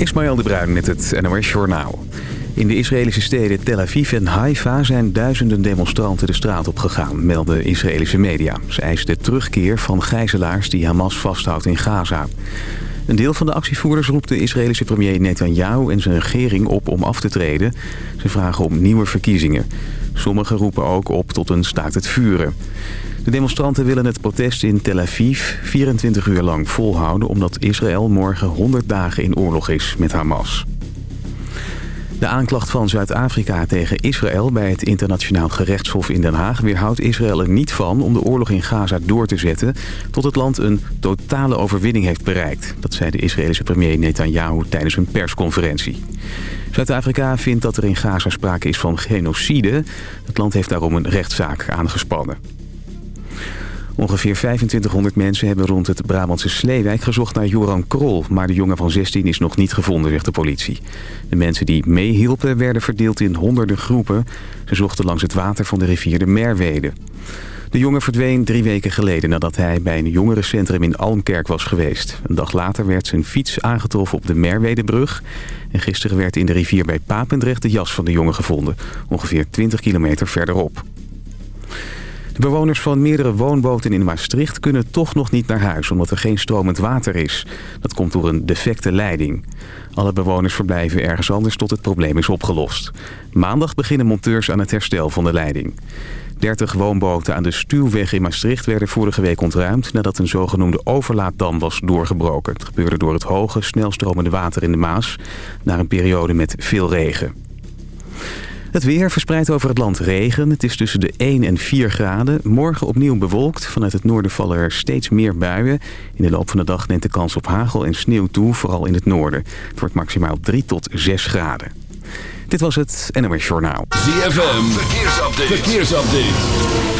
Ismaël de Bruin met het NOS Journaal. In de Israëlische steden Tel Aviv en Haifa zijn duizenden demonstranten de straat op gegaan, melden Israëlische media. Ze eisen de terugkeer van gijzelaars die Hamas vasthoudt in Gaza. Een deel van de actievoerders roept de Israëlische premier Netanyahu en zijn regering op om af te treden. Ze vragen om nieuwe verkiezingen. Sommigen roepen ook op tot een staakt het vuren. De demonstranten willen het protest in Tel Aviv 24 uur lang volhouden... omdat Israël morgen 100 dagen in oorlog is met Hamas. De aanklacht van Zuid-Afrika tegen Israël bij het internationaal gerechtshof in Den Haag... weerhoudt Israël er niet van om de oorlog in Gaza door te zetten... tot het land een totale overwinning heeft bereikt. Dat zei de Israëlische premier Netanyahu tijdens een persconferentie. Zuid-Afrika vindt dat er in Gaza sprake is van genocide. Het land heeft daarom een rechtszaak aangespannen. Ongeveer 2500 mensen hebben rond het Brabantse Sleewijk gezocht naar Joran Krol. Maar de jongen van 16 is nog niet gevonden, zegt de politie. De mensen die meehielpen werden verdeeld in honderden groepen. Ze zochten langs het water van de rivier de Merwede. De jongen verdween drie weken geleden nadat hij bij een jongerencentrum in Almkerk was geweest. Een dag later werd zijn fiets aangetroffen op de Merwedebrug. En gisteren werd in de rivier bij Papendrecht de jas van de jongen gevonden. Ongeveer 20 kilometer verderop. De bewoners van meerdere woonboten in Maastricht kunnen toch nog niet naar huis... omdat er geen stromend water is. Dat komt door een defecte leiding. Alle bewoners verblijven ergens anders tot het probleem is opgelost. Maandag beginnen monteurs aan het herstel van de leiding. 30 woonboten aan de Stuwweg in Maastricht werden vorige week ontruimd... nadat een zogenoemde overlaaddam was doorgebroken. Het gebeurde door het hoge, snelstromende water in de Maas... na een periode met veel regen. Het weer verspreidt over het land regen. Het is tussen de 1 en 4 graden. Morgen opnieuw bewolkt. Vanuit het noorden vallen er steeds meer buien. In de loop van de dag neemt de kans op hagel en sneeuw toe, vooral in het noorden. Het wordt maximaal 3 tot 6 graden. Dit was het NOS Journaal. ZFM, verkeersupdate. verkeersupdate.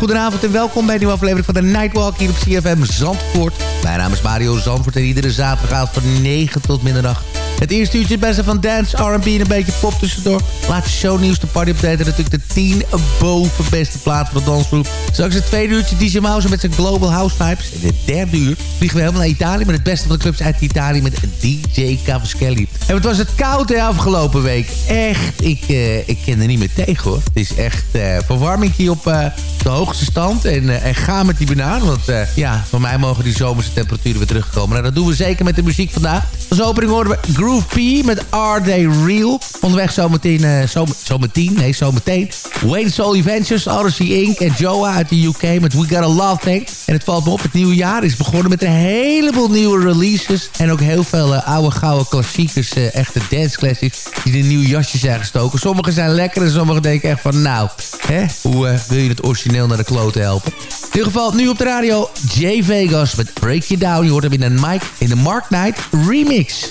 Ja, een hele goede avond en welkom bij een nieuwe aflevering van de Nightwalk hier op CFM Zandvoort. Mijn naam is Mario Zandvoort en iedere zaterdag van 9 tot middernacht het eerste uurtje het beste van dance, R&B en een beetje pop tussendoor. Laatste shownieuws, de party update en natuurlijk de 10 boven beste plaat van de dansgroep. Straks het tweede uurtje DJ Mouse met zijn Global House Vibes. In het derde uur vliegen we helemaal naar Italië met het beste van de clubs uit Italië met DJ Cavaschelli. En het was het koud de afgelopen week. Echt, ik, uh, ik ken er niet meer tegen hoor. Het is echt uh, verwarming hier op uh, de hoogste stand. En, en ga met die banaan, want ja, van mij mogen die zomerse temperaturen weer terugkomen. Nou, dat doen we zeker met de muziek vandaag. Als opening horen we Groove P met Are They Real. Onderweg zometeen, uh, zo, zometeen, nee zometeen. Wayne Soul Ventures, Odyssey Inc. en Joa uit de UK met We Got A Love Thing. En het valt me op, het nieuwe jaar is begonnen met een heleboel nieuwe releases. En ook heel veel uh, oude gouden klassiekers, uh, echte dance classics, die in nieuwe jasjes zijn gestoken. Sommige zijn lekker en sommige denken echt van, nou, hè, hoe wil je het origineel naar de kloten helpen? In ieder geval, nu op de radio, Jay Vegas met Break You Down. Je hoort hem in een mic in de Mark Knight remix. Mix.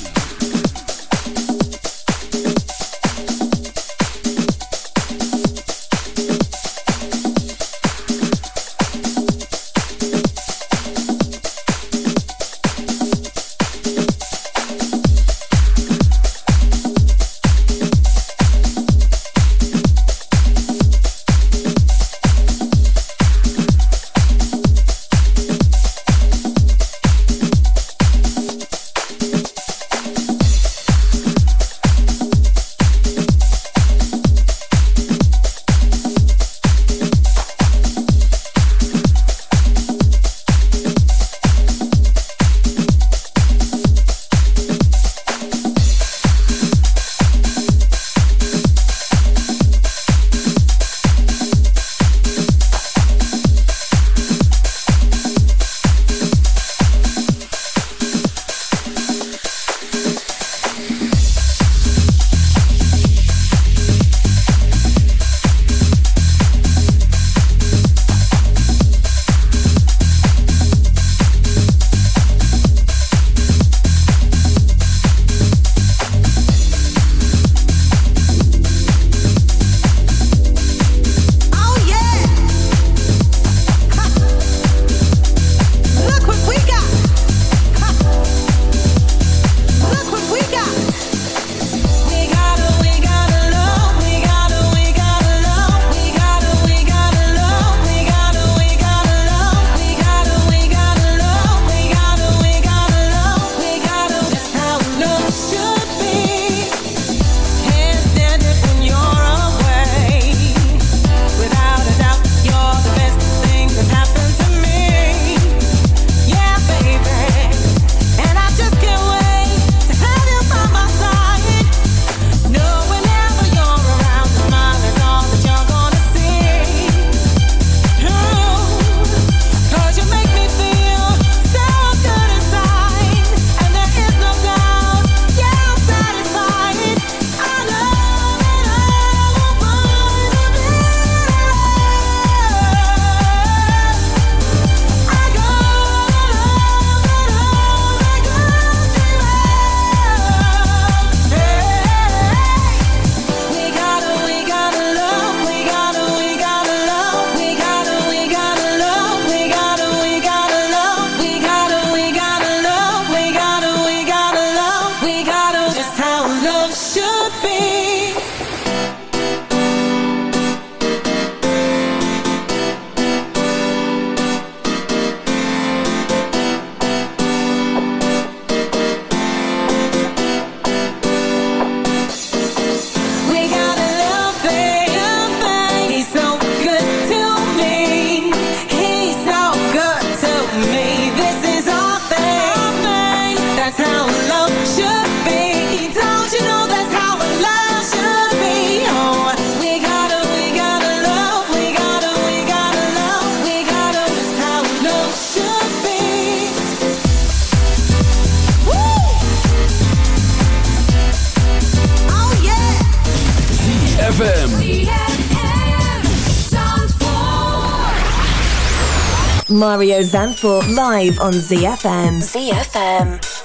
Mario Zanfort live on ZFM. ZFM.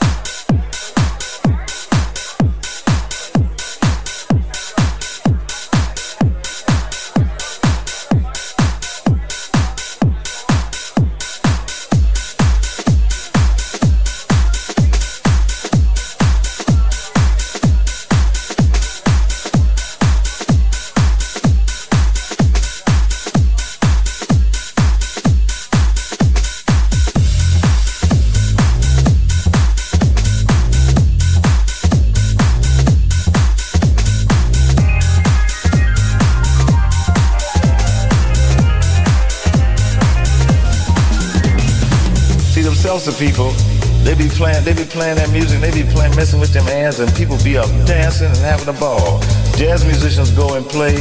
Playing, that music, they be playing, messing with them hands, and people be up dancing and having a ball. Jazz musicians go and play,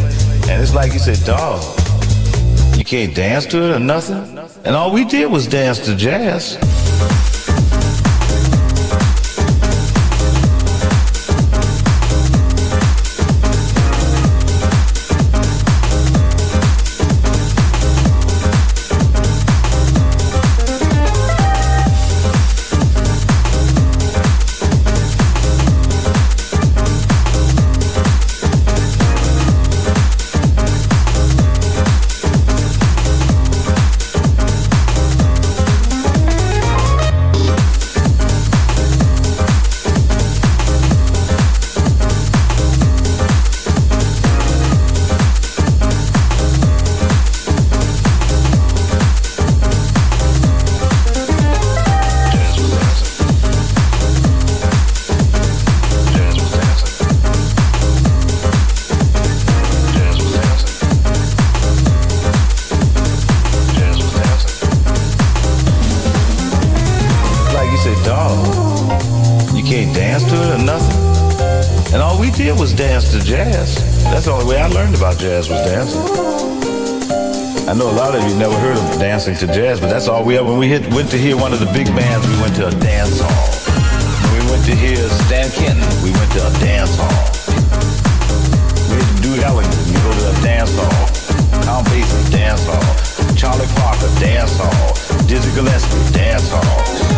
and it's like you said, dog, you can't dance to it or nothing. And all we did was dance to jazz. Dancing I know a lot of you never heard of dancing to jazz, but that's all we ever. When we hit, went to hear one of the big bands, we went to a dance hall. When we went to hear Stan Kenton, we went to a dance hall. We hit Duke Ellington, we go to a dance hall. Count Basie, dance hall. Charlie Parker, dance hall. Dizzy Gillespie, dance hall.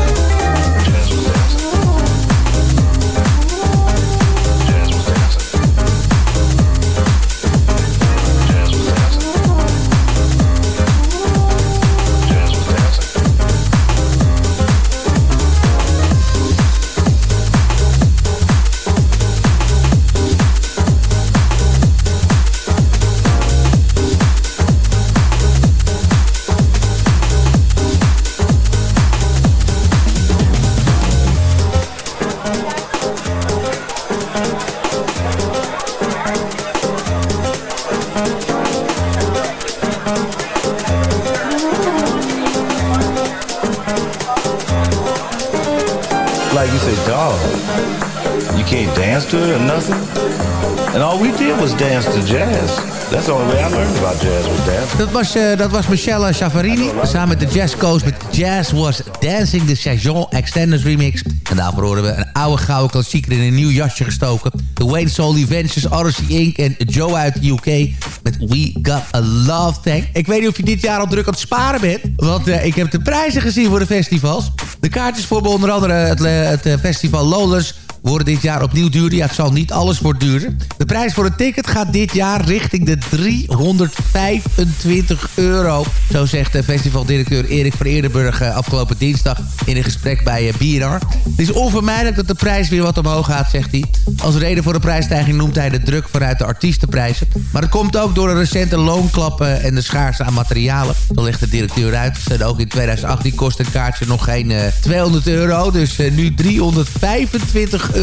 Dat was, uh, dat was Michelle Chavarini. Samen met de Jazz Coast met Jazz Was Dancing. De Saison Extenders remix. En daarvoor horen we een oude gouden klassieker in een nieuw jasje gestoken. The Wayne Soul Ventures, Odyssey Inc. en Joe uit de UK met We Got A Love Tank. Ik weet niet of je dit jaar al druk aan het sparen bent. Want uh, ik heb de prijzen gezien voor de festivals. De kaartjes voor onder andere het, het uh, festival Lolers worden dit jaar opnieuw duurder. Ja, het zal niet alles worden duurder. De prijs voor een ticket gaat dit jaar richting de 325 euro. Zo zegt de festivaldirecteur Erik van Eerdenburg eh, afgelopen dinsdag in een gesprek bij eh, BNR. Het is onvermijdelijk dat de prijs weer wat omhoog gaat, zegt hij. Als reden voor de prijsstijging noemt hij de druk vanuit de artiestenprijzen. Maar het komt ook door de recente loonklappen en de schaarste aan materialen. Zo legt de directeur uit. En ook in 2018 kost een kaartje nog geen 200 eh, euro. Dus nu 325 euro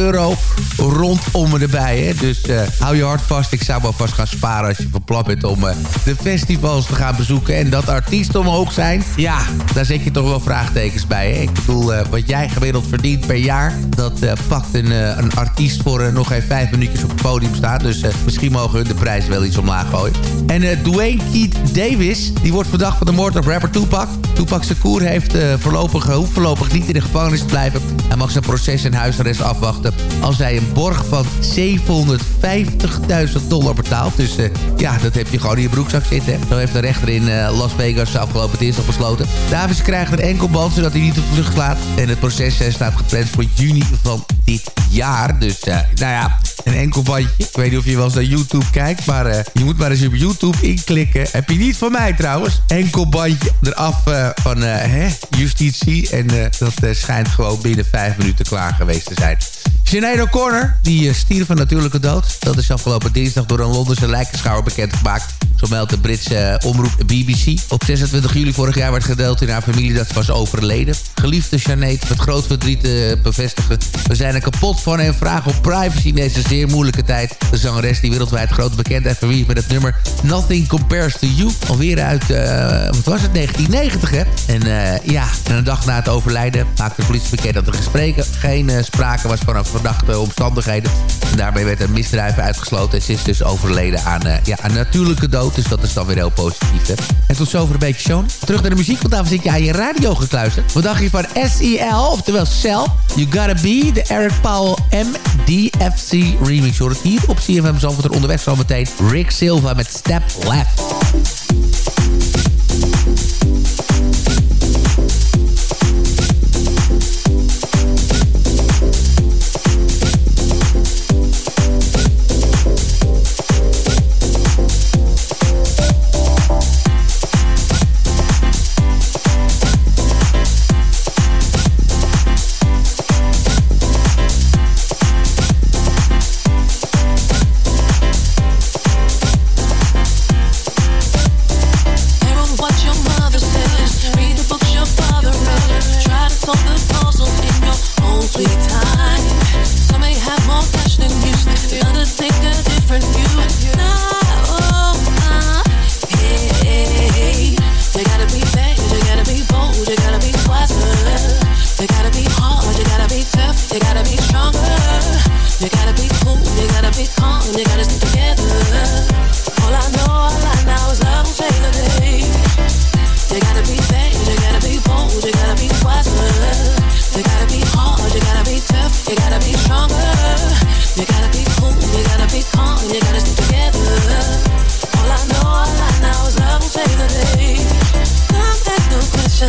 rondom erbij. Hè? Dus uh, hou je hart vast. Ik zou wel vast gaan sparen als je van plan bent om uh, de festivals te gaan bezoeken. En dat artiesten omhoog zijn. Ja, daar zet je toch wel vraagtekens bij. Hè? Ik bedoel, uh, wat jij gemiddeld verdient per jaar... dat pakt een, een artiest voor nog even vijf minuutjes op het podium staan. Dus misschien mogen hun de prijs wel iets omlaag gooien. En Dwayne Keith Davis, die wordt verdacht van de moord op rapper Tupac. Tupac Shakur heeft voorlopig, hoeft voorlopig niet in de gevangenis te blijven. Hij mag zijn proces en huisarrest afwachten als hij een borg van 750.000 dollar betaalt. Dus uh, ja, dat heb je gewoon in je broekzak zitten. Zo heeft de rechter in uh, Las Vegas afgelopen dinsdag besloten. Davis krijgt een enkelband zodat hij niet op slaat. En het proces staat gepland voor juni van dit jaar. Dus uh, nou ja, een enkel bandje. Ik weet niet of je wel eens naar YouTube kijkt, maar uh, je moet maar eens op YouTube inklikken. Heb je niet van mij trouwens. Enkel bandje eraf uh, van hè, justitie. En dat schijnt gewoon binnen vijf minuten klaar geweest te zijn. Sinead O'Connor, die stierf van natuurlijke dood. Dat is afgelopen dinsdag door een Londense lijkenschouwer bekendgemaakt. Zo meldt de Britse omroep BBC. Op 26 juli vorig jaar werd gedeeld in haar familie dat ze was overleden. Geliefde Sinead, met groot verdriet te bevestigen. We zijn er kapot van en vragen op privacy in deze zeer moeilijke tijd. De zangeres die wereldwijd grote bekendheid verwierf met het nummer Nothing Compares to You. Alweer uit, uh, wat was het, 1990 hè? En ja, en een dag na het overlijden maakte de politie bekend dat er gespreken geen sprake was van verdachte omstandigheden. En daarbij werd een misdrijf uitgesloten. En ze is dus overleden aan, ja, aan natuurlijke dood. Dus dat is dan weer heel positief hè? En tot zover een beetje zo'n. Terug naar de muziek, want daarvoor zit je aan je radio gekluisterd. Wat dacht je van SEL, oftewel Cell? You Gotta Be, de Eric Powell MDFC remix. Hoor het hier op CFM Zandvoort er onderweg zometeen Rick Silva met Step Left.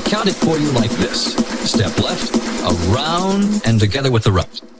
Count it for you like this. Step left, around, and together with the right.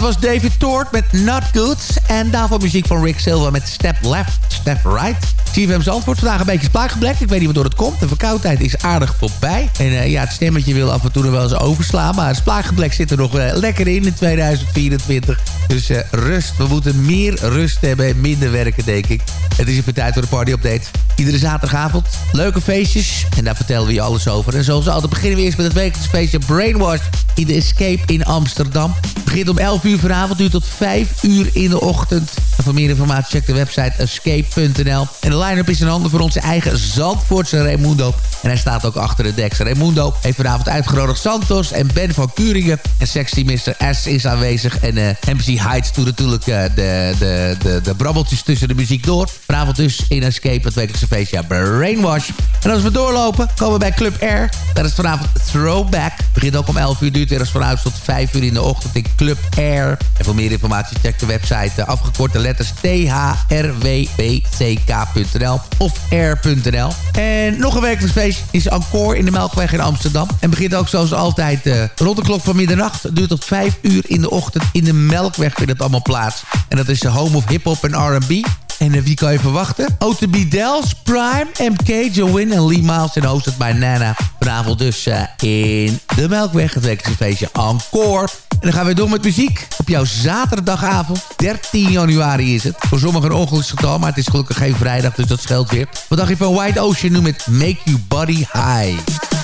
Dat was David Toort met Not Good. En daarvoor muziek van Rick Silver met Step Left, Step Right. CFM antwoord vandaag een beetje spraakgeblekt. Ik weet niet waardoor het komt. De verkoudheid is aardig voorbij. En uh, ja, het stemmetje wil af en toe nog wel eens overslaan. Maar het zit er nog uh, lekker in in 2024. Dus uh, rust. We moeten meer rust hebben en minder werken, denk ik. Het is even tijd voor de party-update. Iedere zaterdagavond. Leuke feestjes. En daar vertellen we je alles over. En zoals altijd beginnen we eerst met het wekelijks feestje Brainwash in de Escape in Amsterdam. Begint om 11 uur vanavond, duurt tot 5 uur in de ochtend. En voor meer informatie check de website escape.nl. En de line-up is in handen voor onze eigen Zandvoortse Raimundo. En hij staat ook achter de deks. Raimundo heeft vanavond uitgenodigd Santos en Ben van Kuringen. En Sexy Mr. S is aanwezig. En uh, MC Heights doet natuurlijk uh, de, de, de, de brabbeltjes tussen de muziek door. Vanavond dus in Escape, het wekelijkse feestje Brainwash. En als we doorlopen, komen we bij Club Air. Dat is vanavond Throwback. Begint ook om 11 uur, duurt als vanuit tot 5 uur in de ochtend in Club Air. En voor meer informatie check de website uh, afgekorte letters thrwbck.nl of air.nl. En nog een wekelijks feest is Encore in de Melkweg in Amsterdam. En begint ook zoals altijd uh, rond de klok van middernacht. Duurt tot 5 uur in de ochtend in de Melkweg vindt het allemaal plaats. En dat is de home of hip-hop en R&B. En uh, wie kan je verwachten? OTB Dells, Prime, MK, Join en Lee Miles en hosted bij Nana. Vanavond dus uh, in de Melkweg. Het feestje Encore. En dan gaan we door met muziek. Op jouw zaterdagavond, 13 januari is het. Voor sommigen een ongeluksgetal, maar het is gelukkig geen vrijdag, dus dat scheelt weer. Wat dacht je van White Ocean nu met Make You Body High?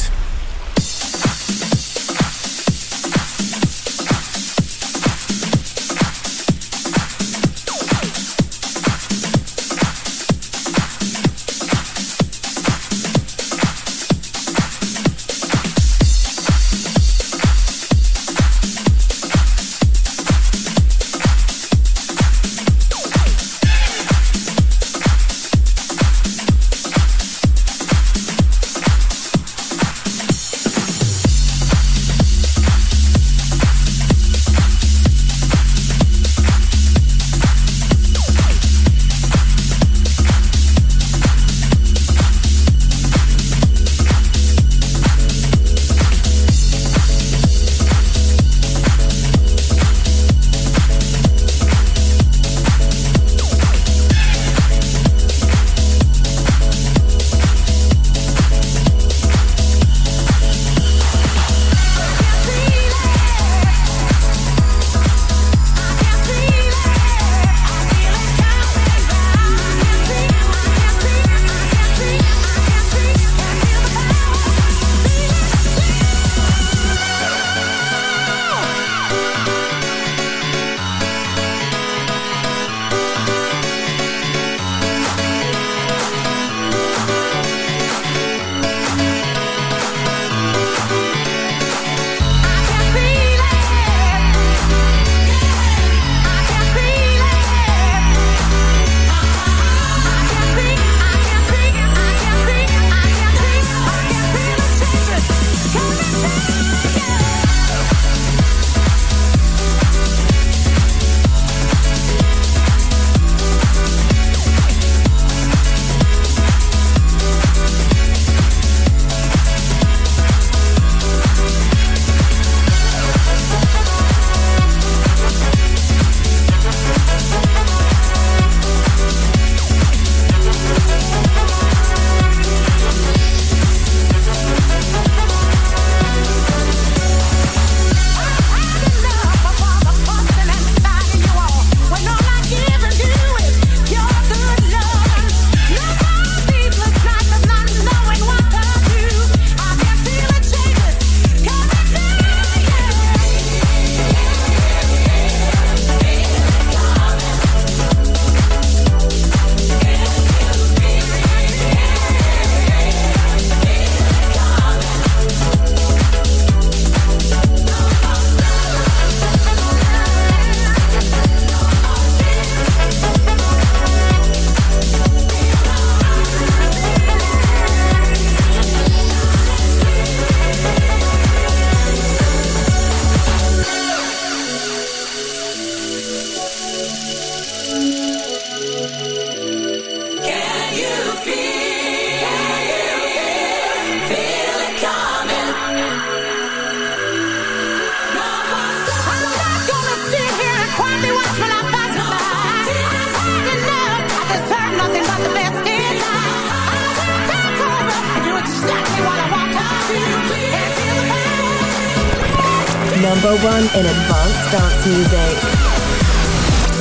In advanced dance music.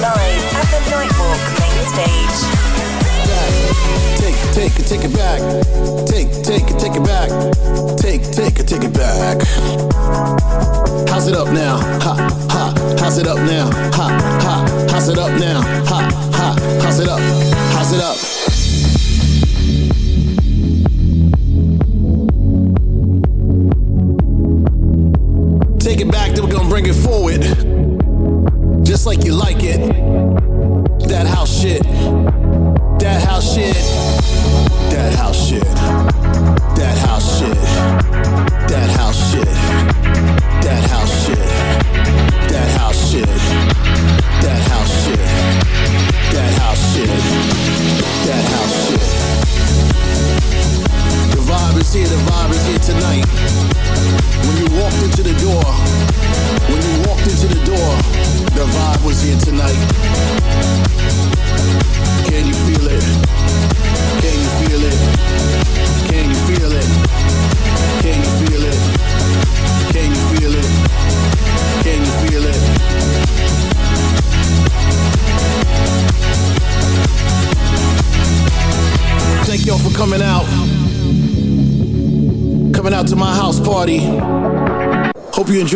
Live at the Nightwalk main stage. Take, take take it back. Take, take take it back. Take, take take it back. How's it up now? Ha, ha. How's it up now? Ha, ha. How's it up now? Ha, ha. How's it up? How's it up?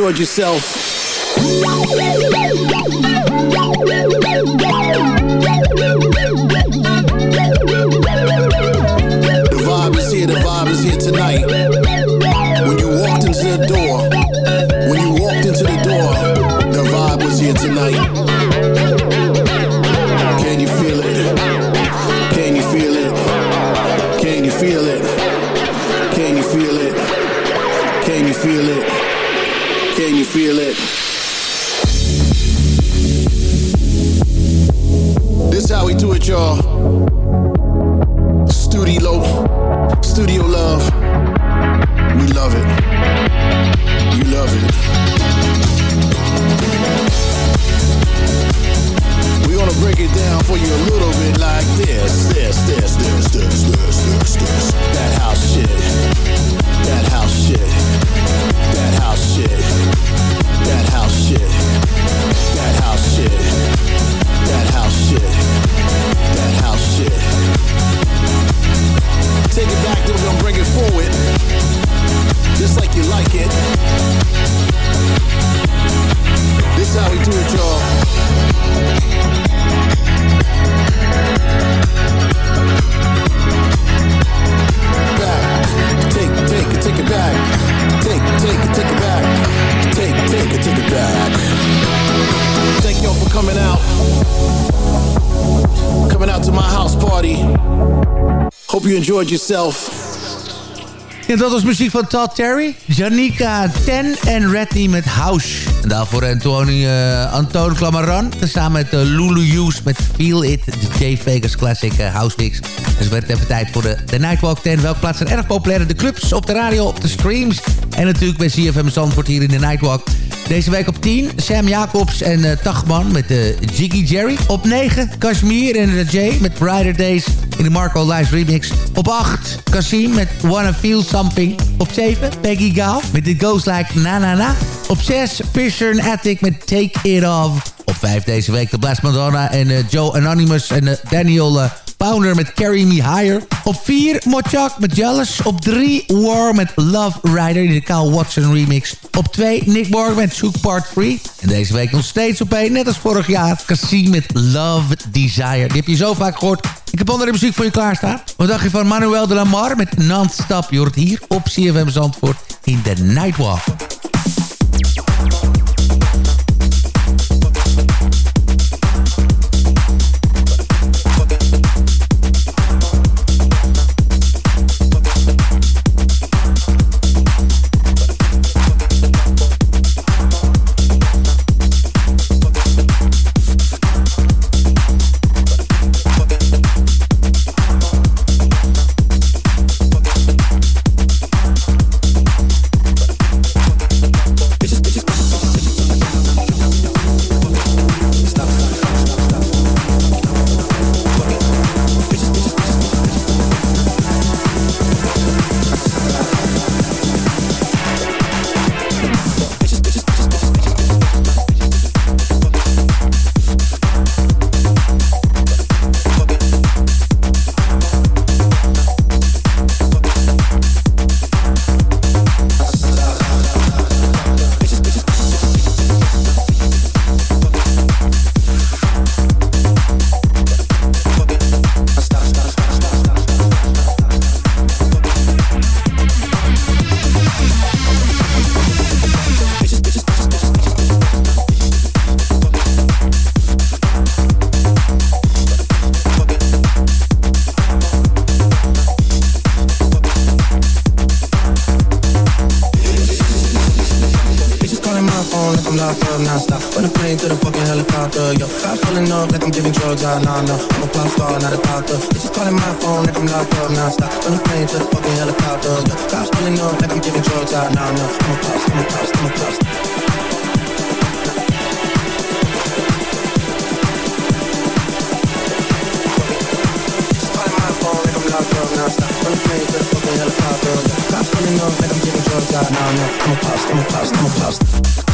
Enjoyed yourself. Studio, love. Enjoyed yourself. En dat was muziek van Todd Terry, Janika Ten en Redney met House. En daarvoor Anthony, uh, Antoine Clamaran. Samen met uh, Lulu Hughes met Feel It, de J Vegas Classic uh, House Mix. Dus werd even tijd voor de, de Nightwalk 10. Welke plaats zijn erg populair? De clubs, op de radio, op de streams. En natuurlijk bij CFM Zandvoort hier in de Nightwalk. Deze week op 10, Sam Jacobs en uh, Tachman met de uh, Jiggy Jerry. Op 9, Kashmir en de J met Brighter Days in de Marco Live remix. Op 8, Kasim met Wanna Feel Something. Op 7, Peggy Gao met It Goes Like Na Na Na. Op 6, Fisher and Attic met Take It Off. Op 5 deze week de Blast Madonna en uh, Joe Anonymous en uh, Daniel... Uh, Pounder met Carry Me Higher. Op 4 Mochak met Jealous. Op 3 War met Love Rider in de Kyle Watson remix. Op 2 Nick Borg met Shook Part 3. En deze week nog steeds op 1, net als vorig jaar. Cassie met Love Desire. Die heb je zo vaak gehoord. Ik heb andere muziek voor je klaarstaan. Wat dacht je van Manuel de Lamar met Non-Stop? Je hoort hier op CFM Zandvoort in The Nightwalk. Phone like I'm locked up, nah, stop From the plane to the fucking helicopter yeah, Cops pulling up like I'm giving drugs, ah, nah, nah I'm a pop, I'm a pop, I'm a pop locked up, now. Stop From the plane to the fucking helicopter Cops pulling up like I'm giving drugs, ah, nah, nah I'm a pop, I'm a pop, I'm a pop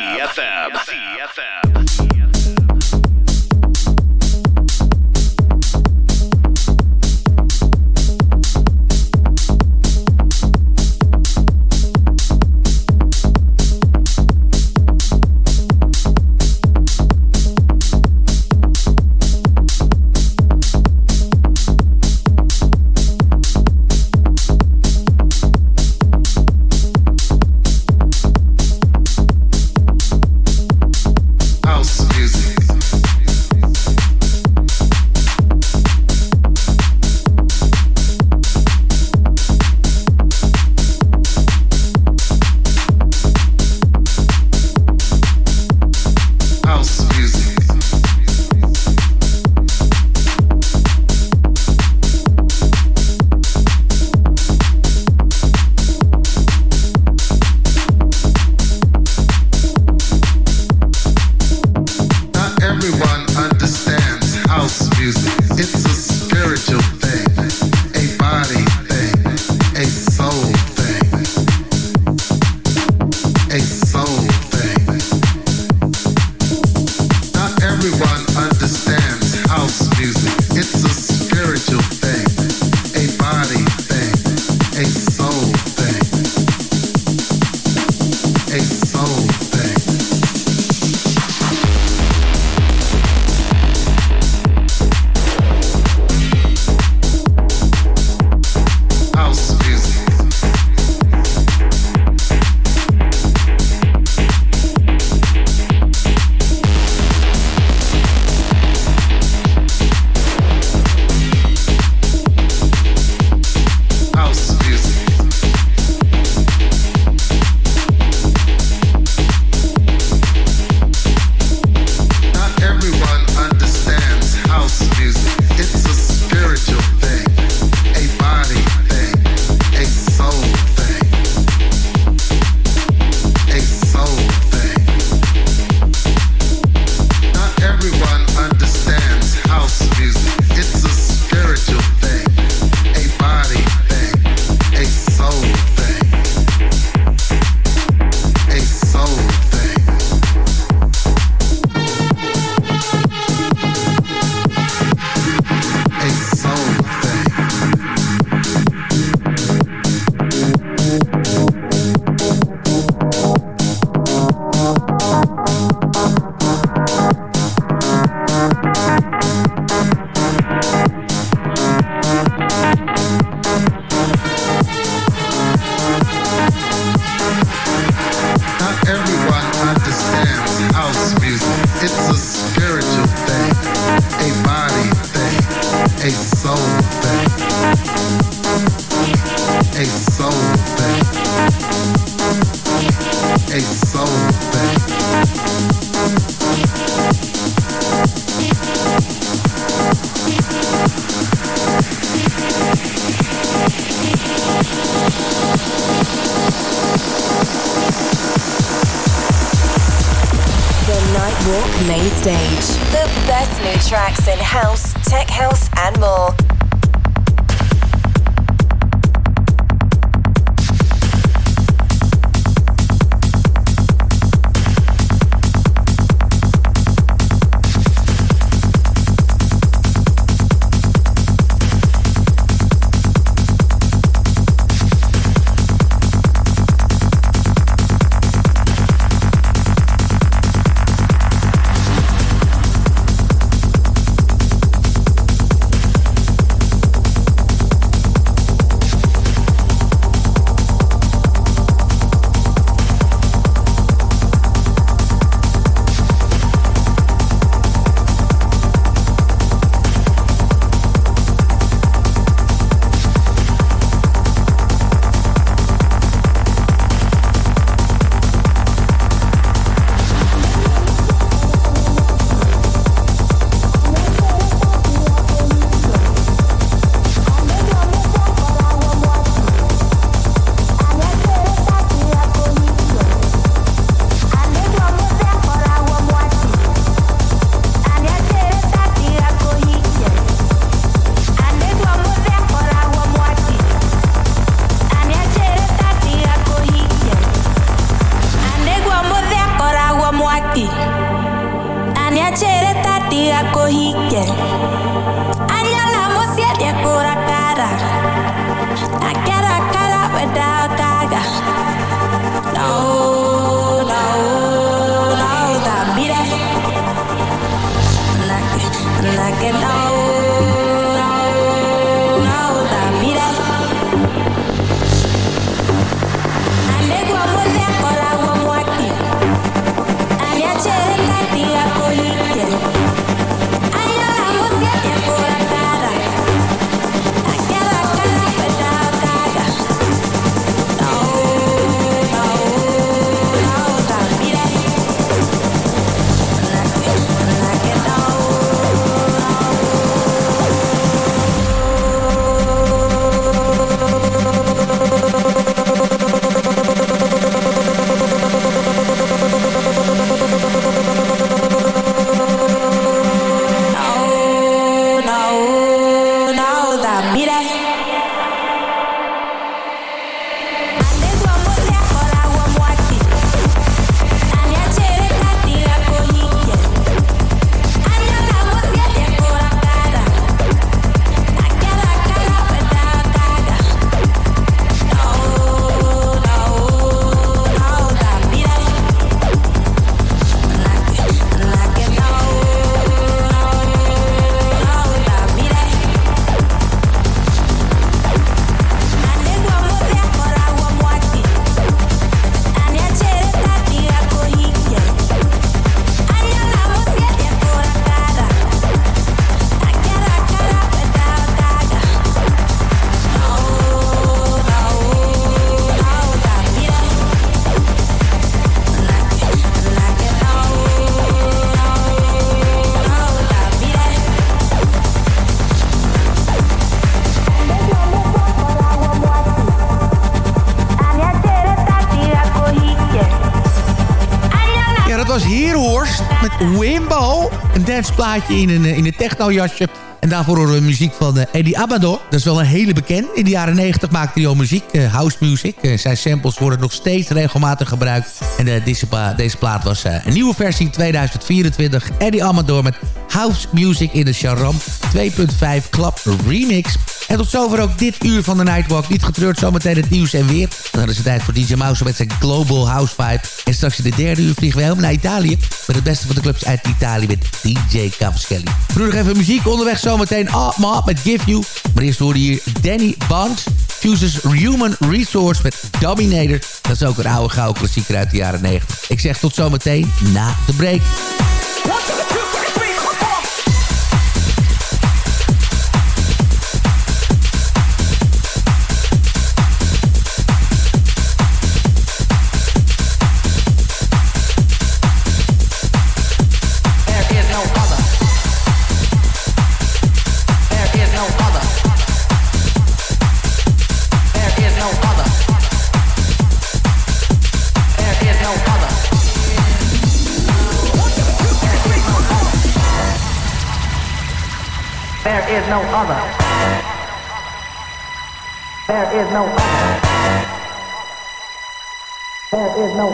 Plaatje in een, eh, in een techno-jasje. En daarvoor horen we muziek van uh, Eddie Amador. Dat is wel een hele bekend. In de jaren 90 maakte hij al muziek, uh, house music. Zijn samples worden nog steeds regelmatig gebruikt. En deze, deze plaat was een nieuwe versie 2024. Eddie Amador met house music in de Charam 2.5 Club Remix. En tot zover ook dit uur van de Nightwalk. Niet getreurd, zometeen het nieuws en weer. Dan is het tijd voor DJ Mouse met zijn Global House Vibe. En straks in de derde uur vliegen we helemaal naar Italië. Met het beste van de clubs uit Italië met DJ Cavaschelli. Broer nog even muziek onderweg zometeen. Ah, met Give You. Maar eerst hoorde hier Danny Bond. Fuses Human Resource met Dominator. Dat is ook een oude gouden klassieker uit de jaren 90. Ik zeg tot zometeen na de break.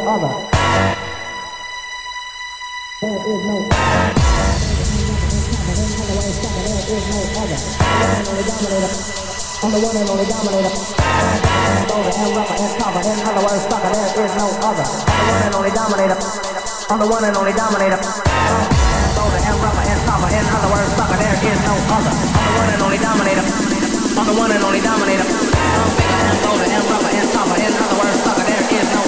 There is no other. There is no other. I'm the one and only dominator. Over and rubber and copper. In other words, sucker, there is no other. I'm the one and only dominator. I'm the one and only dominator. Over and rubber and copper. In other words, sucker, there is no other. I'm the one and only dominator. I'm the one and only dominator. I'm and and rubber and copper. In other words, sucker, there is no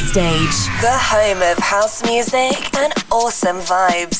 Stage, the home of house music and awesome vibes.